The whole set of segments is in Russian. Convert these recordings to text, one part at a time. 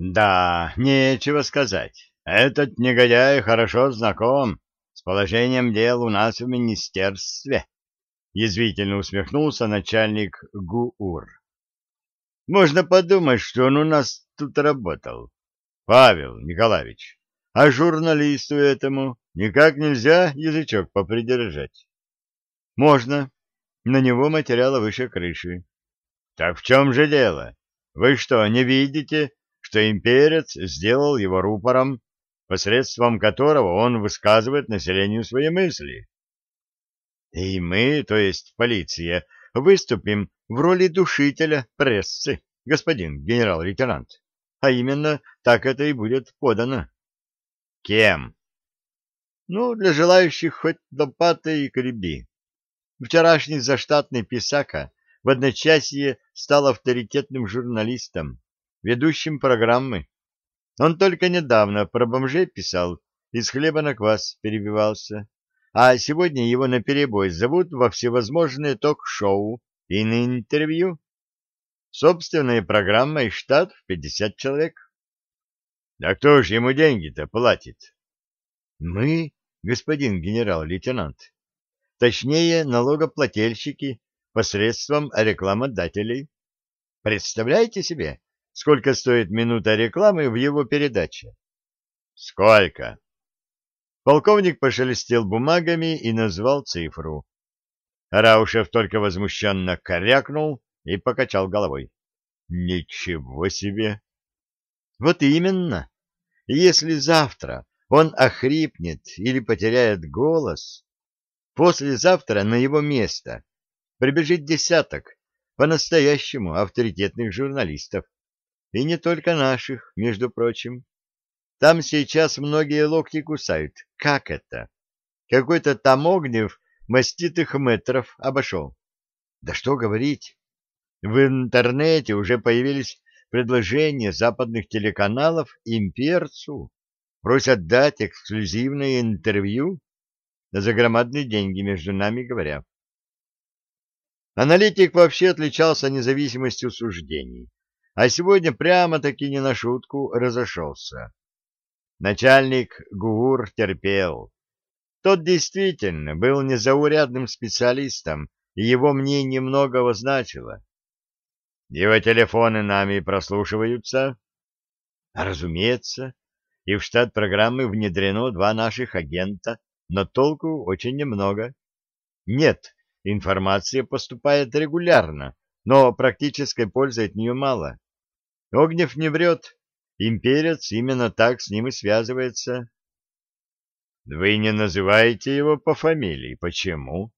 Да, нечего сказать. Этот негодяй хорошо знаком с положением дел у нас в министерстве. Язвительно усмехнулся начальник ГУР. Можно подумать, что он у нас тут работал. Павел Николаевич, а журналисту этому никак нельзя язычок попридержать? Можно. На него материала выше крыши. Так в чем же дело? Вы что, не видите, что имперец сделал его рупором, посредством которого он высказывает населению свои мысли? И мы, то есть полиция, выступим в роли душителя прессы, господин генерал-лейтенант. А именно так это и будет подано. Кем? Ну, для желающих хоть лопатой и креби. Вчерашний заштатный писака в одночасье стал авторитетным журналистом, ведущим программы. Он только недавно про бомжей писал, из хлеба на квас перебивался, а сегодня его наперебой зовут во всевозможные ток-шоу и на интервью. Собственная программа и штат в 50 человек. Да кто ж ему деньги-то платит? Мы, господин генерал-лейтенант. Точнее, налогоплательщики посредством рекламодателей. Представляете себе, сколько стоит минута рекламы в его передаче? Сколько? Полковник пошелестел бумагами и назвал цифру. Раушев только возмущенно корякнул и покачал головой. Ничего себе! Вот именно. Если завтра он охрипнет или потеряет голос, Послезавтра на его место прибежит десяток по-настоящему авторитетных журналистов. И не только наших, между прочим. Там сейчас многие локти кусают. Как это? Какой-то там Огнев маститых метров обошел. Да что говорить. В интернете уже появились предложения западных телеканалов имперцу. Просят дать эксклюзивное интервью за громадные деньги, между нами говоря. Аналитик вообще отличался независимостью суждений, а сегодня прямо-таки не на шутку разошелся. Начальник ГУР терпел. Тот действительно был незаурядным специалистом, и его мнение многого значило. Его телефоны нами прослушиваются. Разумеется, и в штат программы внедрено два наших агента но толку очень немного. Нет, информация поступает регулярно, но практической пользы от нее мало. Огнев не врет, имперец именно так с ним и связывается. Вы не называете его по фамилии. Почему?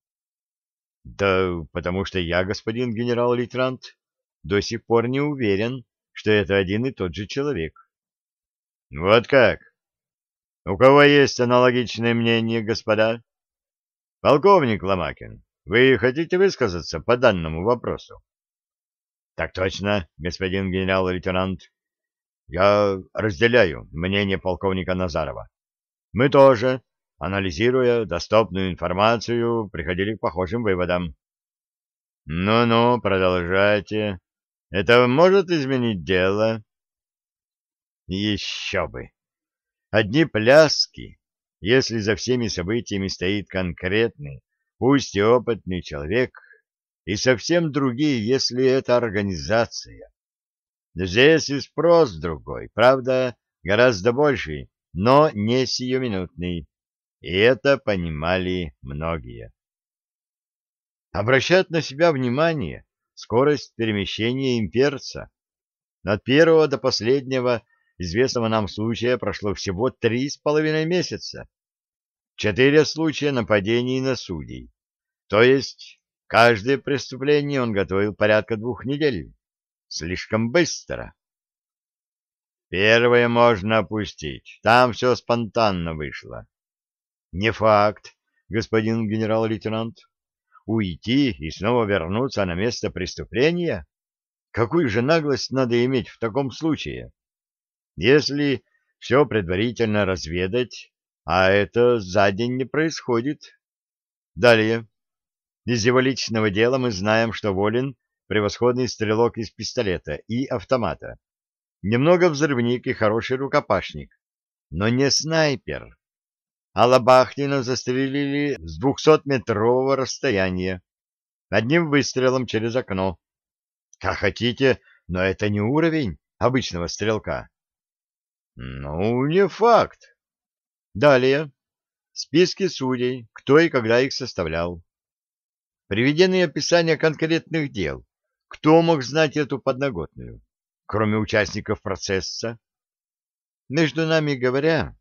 Да потому что я, господин генерал-лейтенант, до сих пор не уверен, что это один и тот же человек. Вот как? У кого есть аналогичное мнение, господа? Полковник Ломакин, вы хотите высказаться по данному вопросу? Так точно, господин генерал-лейтенант. Я разделяю мнение полковника Назарова. Мы тоже, анализируя доступную информацию, приходили к похожим выводам. Ну-ну, продолжайте. Это может изменить дело? Еще бы. Одни пляски, если за всеми событиями стоит конкретный, пусть и опытный человек, и совсем другие, если это организация. Здесь и спрос другой, правда, гораздо больший, но не сиюминутный, и это понимали многие. Обращать на себя внимание скорость перемещения имперца. От первого до последнего известного нам случая прошло всего три с половиной месяца. Четыре случая нападений на судей. То есть каждое преступление он готовил порядка двух недель. Слишком быстро. Первое можно опустить. Там все спонтанно вышло. Не факт, господин генерал-лейтенант. Уйти и снова вернуться на место преступления? Какую же наглость надо иметь в таком случае? Если все предварительно разведать, а это за день не происходит. Далее. Из его личного дела мы знаем, что Волин — превосходный стрелок из пистолета и автомата. немного взрывник и хороший рукопашник, но не снайпер. А Лобахтина застрелили с двухсотметрового расстояния, одним выстрелом через окно. Как хотите, но это не уровень обычного стрелка. Ну, не факт. Далее. Списки судей, кто и когда их составлял. Приведены описания конкретных дел. Кто мог знать эту подноготную, кроме участников процесса? Между нами говоря,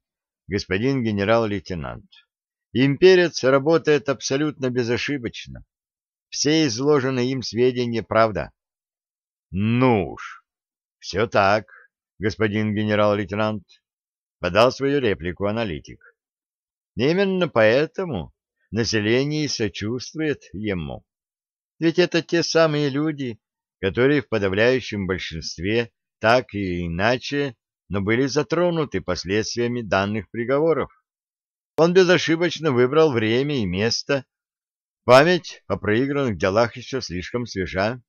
господин генерал-лейтенант, имперец работает абсолютно безошибочно. Все изложенные им сведения — правда. Ну уж, все так, господин генерал-лейтенант, — подал свою реплику аналитик. Именно поэтому население сочувствует ему. Ведь это те самые люди, которые в подавляющем большинстве так и иначе, но были затронуты последствиями данных приговоров. Он безошибочно выбрал время и место. Память о проигранных делах еще слишком свежа.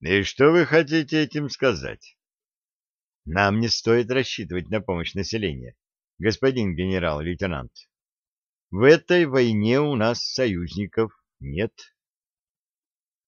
И что вы хотите этим сказать? Нам не стоит рассчитывать на помощь населения, господин генерал-лейтенант. В этой войне у нас союзников нет.